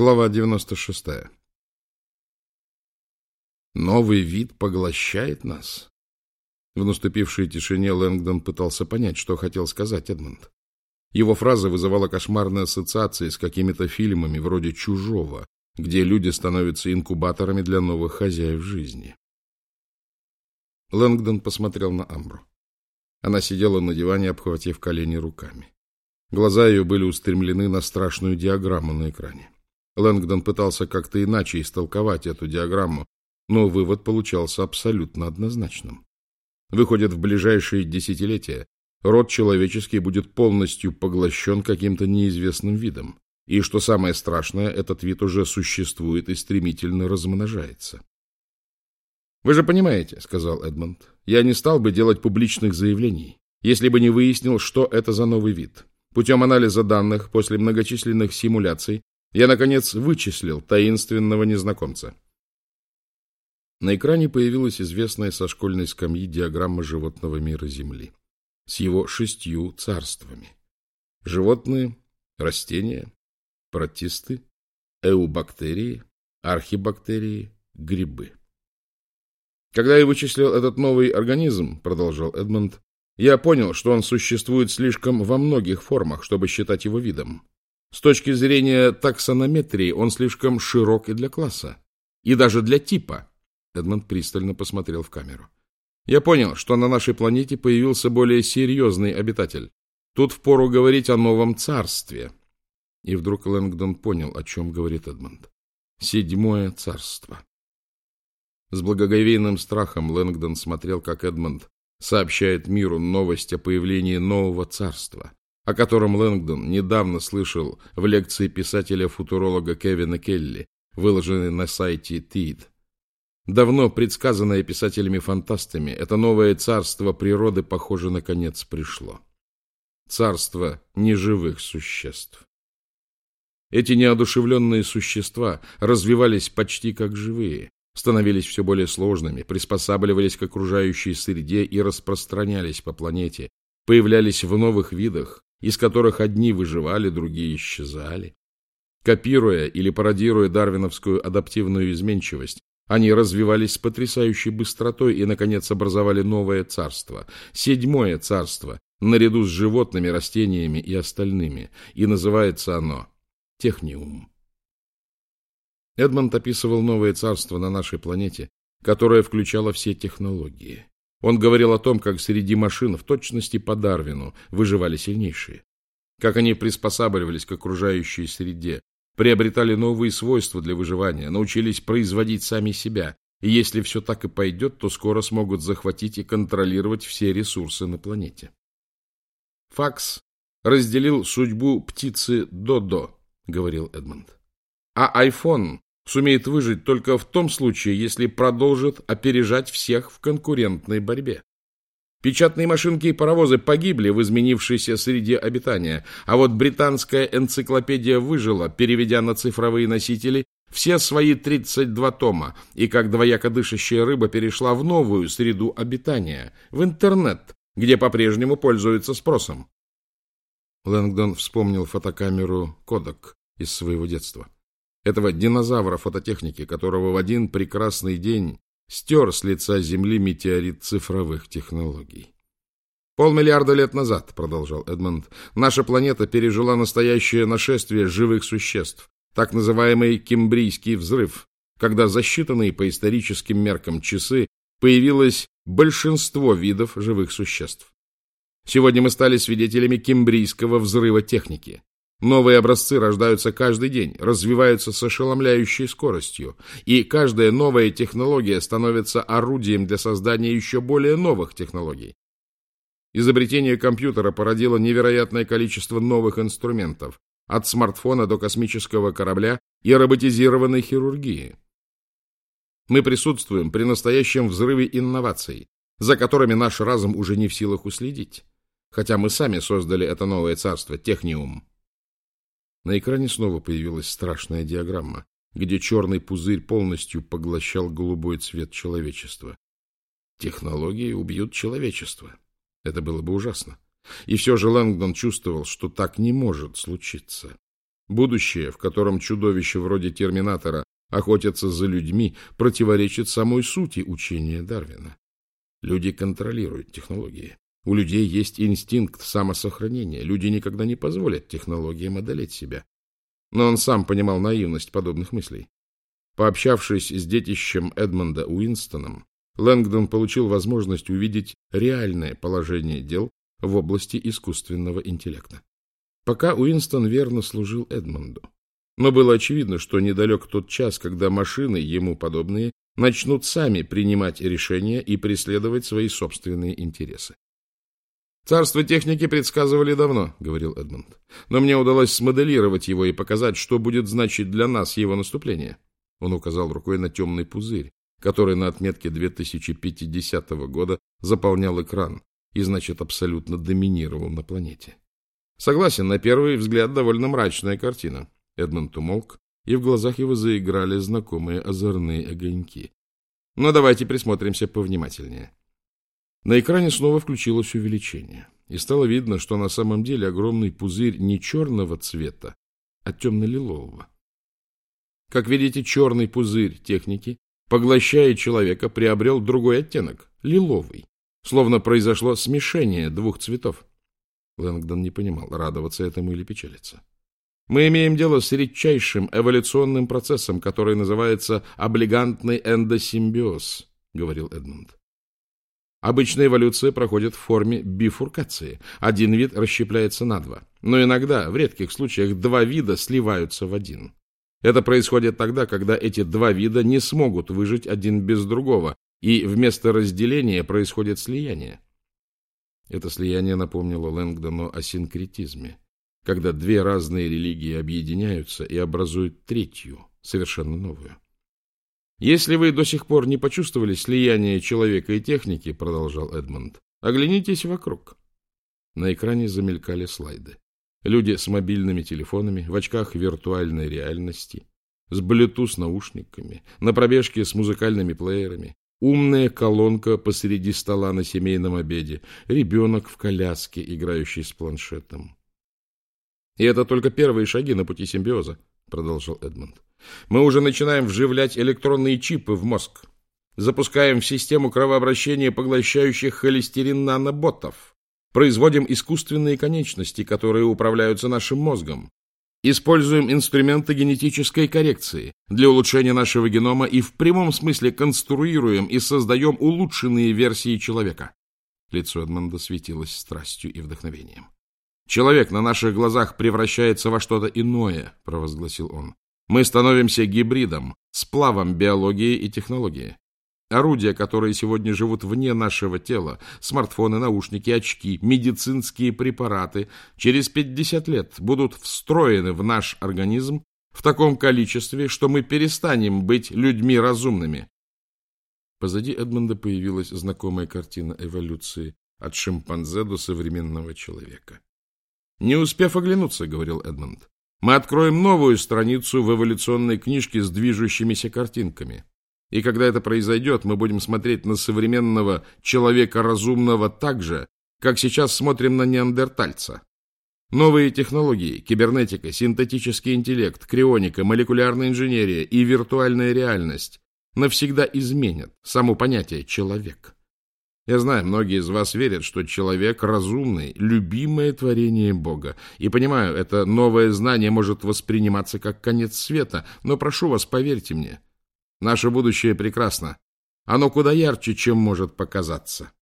Глава 96. Новый вид поглощает нас. В наступившей тишине Лэнгдон пытался понять, что хотел сказать Эдмонд. Его фраза вызывала кошмарные ассоциации с какими-то фильмами вроде «Чужого», где люди становятся инкубаторами для новых хозяев жизни. Лэнгдон посмотрел на Амбру. Она сидела на диване, обхватив колени руками. Глаза ее были устремлены на страшную диаграмму на экране. Лэнгдон пытался как-то иначе истолковать эту диаграмму, но вывод получался абсолютно однозначным. Выходит, в ближайшие десятилетия род человеческий будет полностью поглощен каким-то неизвестным видом. И, что самое страшное, этот вид уже существует и стремительно размножается. «Вы же понимаете», — сказал Эдмонд, — «я не стал бы делать публичных заявлений, если бы не выяснил, что это за новый вид. Путем анализа данных после многочисленных симуляций я, наконец, вычислил таинственного незнакомца. На экране появилась известная со школьной скамьи диаграмма животного мира Земли с его шестью царствами. Животные, растения, протисты, эубактерии, архибактерии, грибы. Когда я вычислил этот новый организм, продолжал Эдмонд, я понял, что он существует слишком во многих формах, чтобы считать его видом. С точки зрения таксонометрии он слишком широк и для класса, и даже для типа. Эдмонд пристально посмотрел в камеру. Я понял, что на нашей планете появился более серьезный обитатель. Тут впору говорить о новом царстве. И вдруг Лэнгдон понял, о чем говорит Эдмонд. Седьмое царство. С благоговейным страхом Лэнгдон смотрел, как Эдмонд сообщает миру новость о появлении нового царства, о котором Лэнгдон недавно слышал в лекции писателя-футуролога Кевина Келли, выложенной на сайте ТИД. Давно предсказанное писателями-фантастами, это новое царство природы, похоже, наконец пришло. Царство неживых существ. Эти неодушевленные существа развивались почти как живые, становились все более сложными, приспосабливались к окружающей среде и распространялись по планете, появлялись в новых видах, из которых одни выживали, другие исчезали. Копируя или пародируя дарвиновскую адаптивную изменчивость, они развивались с потрясающей быстротой и, наконец, образовали новое царство, седьмое царство, наряду с животными, растениями и остальными, и называется оно Техниум. Эдмонд описывал новое царство на нашей планете, которое включало все технологии. Он говорил о том, как среди машин в точности по Дарвину выживали сильнейшие, как они приспосабливались к окружающей среде, приобретали новые свойства для выживания, научились производить сами себя, и если все так и пойдет, то скоро смогут захватить и контролировать все ресурсы на планете. Факс разделил судьбу птицы Додо, говорил Эдмонд. А iPhone сумеет выжить только в том случае, если продолжит опережать всех в конкурентной борьбе. Печатные машинки и паровозы погибли в изменившейся среде обитания, а вот британская энциклопедия выжила, переведя на цифровые носители все свои 32 тома, и как двояко дышащая рыба перешла в новую среду обитания, в интернет, где по-прежнему пользуются спросом. Лэнгдон вспомнил фотокамеру «Кодак» из своего детства этого динозавра фототехники, которого в один прекрасный день стер с лица Земли метеорит цифровых технологий. Полмиллиарда лет назад, продолжал Эдмонд, наша планета пережила настоящее нашествие живых существ, так называемый Кембрийский взрыв, когда за считанные по историческим меркам часы появилось большинство видов живых существ. Сегодня мы стали свидетелями Кембрийского взрыва техники. Новые образцы рождаются каждый день, развиваются с ошеломляющей скоростью, и каждая новая технология становится орудием для создания еще более новых технологий. Изобретение компьютера породило невероятное количество новых инструментов, от смартфона до космического корабля и роботизированной хирургии. Мы присутствуем при настоящем взрыве инноваций, за которыми наш разум уже не в силах уследить, хотя мы сами создали это новое царство, техниум. На экране снова появилась страшная диаграмма, где черный пузырь полностью поглощал голубой цвет человечества. Технологии убьют человечество. Это было бы ужасно. И все же Лэнгдон чувствовал, что так не может случиться. Будущее, в котором чудовище вроде Терминатора охотятся за людьми, противоречит самой сути учения Дарвина. Люди контролируют технологии. У людей есть инстинкт самосохранения. Люди никогда не позволят технологиям одолеть себя. Но он сам понимал наивность подобных мыслей. Пообщавшись с детищем Эдмонда Уинстоном, Лэнгдон получил возможность увидеть реальное положение дел в области искусственного интеллекта. Пока Уинстон верно служил Эдмонду. Но было очевидно, что недалек тот час, когда машины, ему подобные, начнут сами принимать решения и преследовать свои собственные интересы. «Царство техники предсказывали давно», — говорил Эдмонд. «Но мне удалось смоделировать его и показать, что будет значить для нас его наступление». Он указал рукой на темный пузырь, который на отметке 2050 года заполнял экран и, значит, абсолютно доминировал на планете. Согласен, на первый взгляд довольно мрачная картина. Эдмонд умолк, и в глазах его заиграли знакомые озорные огоньки. Но давайте присмотримся повнимательнее. На экране снова включилось увеличение, и стало видно, что на самом деле огромный пузырь не черного цвета, а темно-лилового. Как видите, черный пузырь техники, поглощая человека, приобрел другой оттенок — лиловый, словно произошло смешение двух цветов. Лэнгдон не понимал, радоваться этому или печалиться. Мы имеем дело с редчайшим эволюционным процессом, который называется облигантный эндосимбиоз, говорил Эдмунд. Обычная эволюция проходит в форме бифуркации. Один вид расщепляется на два. Но иногда, в редких случаях, два вида сливаются в один. Это происходит тогда, когда эти два вида не смогут выжить один без другого, и вместо разделения происходит слияние. Это слияние напомнило Лэнгдону о синкретизме когда две разные религии объединяются и образуют третью, совершенно новую. Если вы до сих пор не почувствовали слияние человека и техники, продолжал Эдмонд, оглянитесь вокруг. На экране замелькали слайды. Люди с мобильными телефонами, в очках виртуальной реальности, с Bluetooth-наушниками, на пробежке с музыкальными плеерами, умная колонка посреди стола на семейном обеде, ребенок в коляске, играющий с планшетом. И это только первые шаги на пути симбиоза, продолжил Эдмонд. Мы уже начинаем вживлять электронные чипы в мозг. Запускаем в систему кровообращения поглощающих холестерин наноботов. Производим искусственные конечности, которые управляются нашим мозгом. Используем инструменты генетической коррекции для улучшения нашего генома и в прямом смысле конструируем и создаем улучшенные версии человека. Лицо Эдмонда светилось страстью и вдохновением. Человек на наших глазах превращается во что-то иное, провозгласил он. Мы становимся гибридом, сплавом биологии и технологии. Орудия, которые сегодня живут вне нашего тела, смартфоны, наушники, очки, медицинские препараты, через 50 лет будут встроены в наш организм в таком количестве, что мы перестанем быть людьми разумными. Позади Эдмонда появилась знакомая картина эволюции от шимпанзе до современного человека. Не успев оглянуться, говорил Эдмонд, мы откроем новую страницу в эволюционной книжке с движущимися картинками. И когда это произойдет, мы будем смотреть на современного человека разумного так же, как сейчас смотрим на неандертальца. Новые технологии, кибернетика, синтетический интеллект, крионика, молекулярная инженерия и виртуальная реальность навсегда изменят само понятие «человек». Я знаю, многие из вас верят, что человек разумный, любимое творение Бога. И понимаю, это новое знание может восприниматься как конец света, но прошу вас, поверьте мне, наше будущее прекрасно. Оно куда ярче, чем может показаться.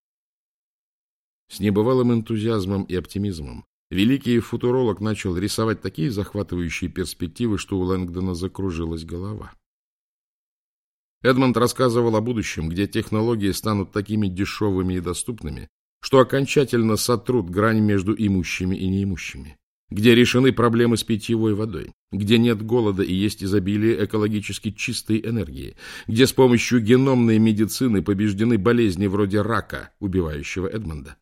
С небывалым энтузиазмом и оптимизмом великий футуролог начал рисовать такие захватывающие перспективы, что у Лэнгдона закружилась голова. Эдмонд рассказывал о будущем, где технологии станут такими дешевыми и доступными, что окончательно сотрут грань между имущими и неимущими, где решены проблемы с питьевой водой, где нет голода и есть изобилие экологически чистой энергии, где с помощью геномной медицины побеждены болезни вроде рака, убивающего Эдмонда,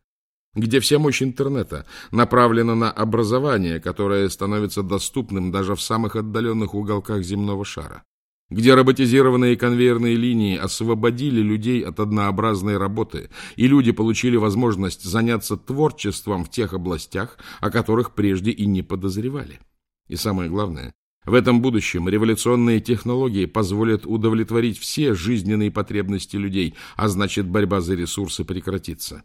где вся мощь интернета направлена на образование, которое становится доступным даже в самых отдаленных уголках земного шара, где роботизированные конвейерные линии освободили людей от однообразной работы, и люди получили возможность заняться творчеством в тех областях, о которых прежде и не подозревали. И самое главное, в этом будущем революционные технологии позволят удовлетворить все жизненные потребности людей, а значит, борьба за ресурсы прекратится.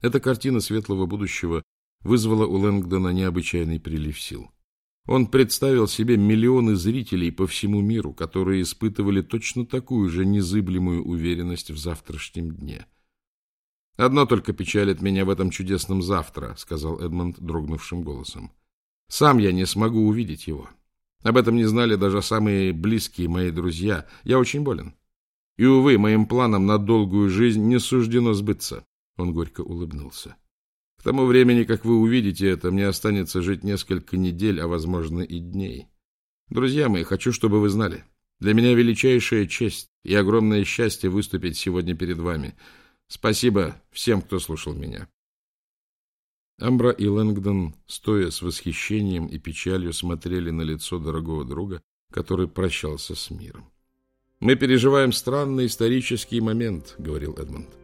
Эта картина светлого будущего вызвала у Лэнгдона необычайный прилив сил. Он представил себе миллионы зрителей по всему миру, которые испытывали точно такую же незыблемую уверенность в завтрашнем дне. «Одно только печалит меня в этом чудесном завтра», — сказал Эдмонд дрогнувшим голосом. «Сам я не смогу увидеть его. Об этом не знали даже самые близкие мои друзья. Я очень болен. И, увы, моим планам на долгую жизнь не суждено сбыться». Он горько улыбнулся. «К тому времени, как вы увидите это, мне останется жить несколько недель, а, возможно, и дней. Друзья мои, хочу, чтобы вы знали. Для меня величайшая честь и огромное счастье выступить сегодня перед вами». Спасибо всем, кто слушал меня. Амбра и Лэнгдон, стоя с восхищением и печалью, смотрели на лицо дорогого друга, который прощался с миром. «Мы переживаем странный исторический момент», — говорил Эдмонд.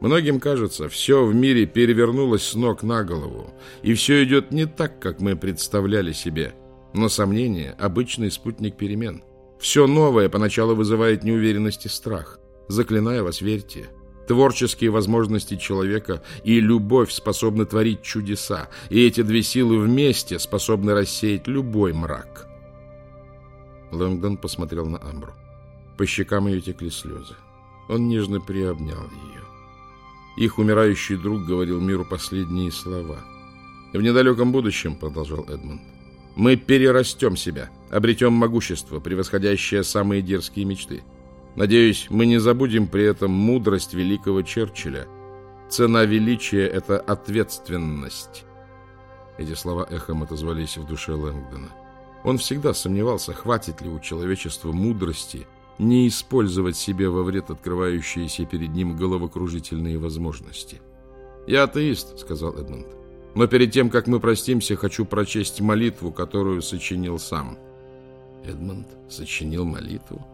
«Многим кажется, все в мире перевернулось с ног на голову, и все идет не так, как мы представляли себе. Но сомнение — обычный спутник перемен. Все новое поначалу вызывает неуверенность и страх. Заклинаю вас, верьте, Творческие возможности человека и любовь способны творить чудеса, и эти две силы вместе способны рассеять любой мрак. Лэнгдон посмотрел на Амбру. По щекам ее текли слезы. Он нежно приобнял ее. Их умирающий друг говорил миру последние слова. «В недалеком будущем», — продолжал Эдмонд, — «мы перерастем себя, обретем могущество, превосходящее самые дерзкие мечты». Надеюсь, мы не забудем при этом мудрость великого Черчилля. Цена величия — это ответственность. Эти слова эхом отозвались в душе Лэнгдона. Он всегда сомневался, хватит ли у человечества мудрости не использовать себе во вред открывающиеся перед ним головокружительные возможности. «Я атеист», — сказал Эдмонд. «Но перед тем, как мы простимся, хочу прочесть молитву, которую сочинил сам». Эдмонд сочинил молитву?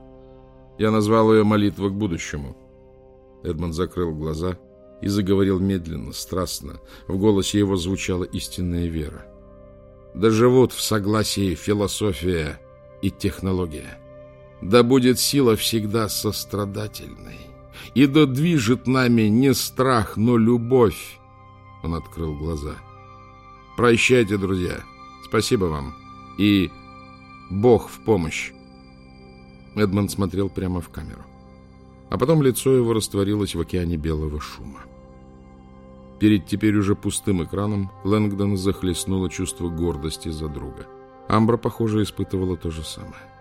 Я назвал ее «Молитва к будущему». Эдмонд закрыл глаза и заговорил медленно, страстно. В голосе его звучала истинная вера. «Да живут в согласии философия и технология. Да будет сила всегда сострадательной. И да движет нами не страх, но любовь». Он открыл глаза. «Прощайте, друзья. Спасибо вам. И Бог в помощь». Эдмонд смотрел прямо в камеру. А потом лицо его растворилось в океане белого шума. Перед теперь уже пустым экраном Лэнгдон захлестнуло чувство гордости за друга. Амбра, похоже, испытывала то же самое.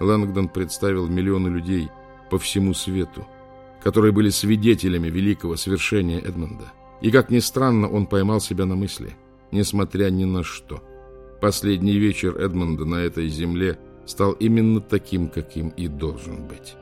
Лэнгдон представил миллионы людей по всему свету, которые были свидетелями великого свершения Эдмонда. И, как ни странно, он поймал себя на мысли, несмотря ни на что. Последний вечер Эдмонда на этой земле стал именно таким, каким и должен быть.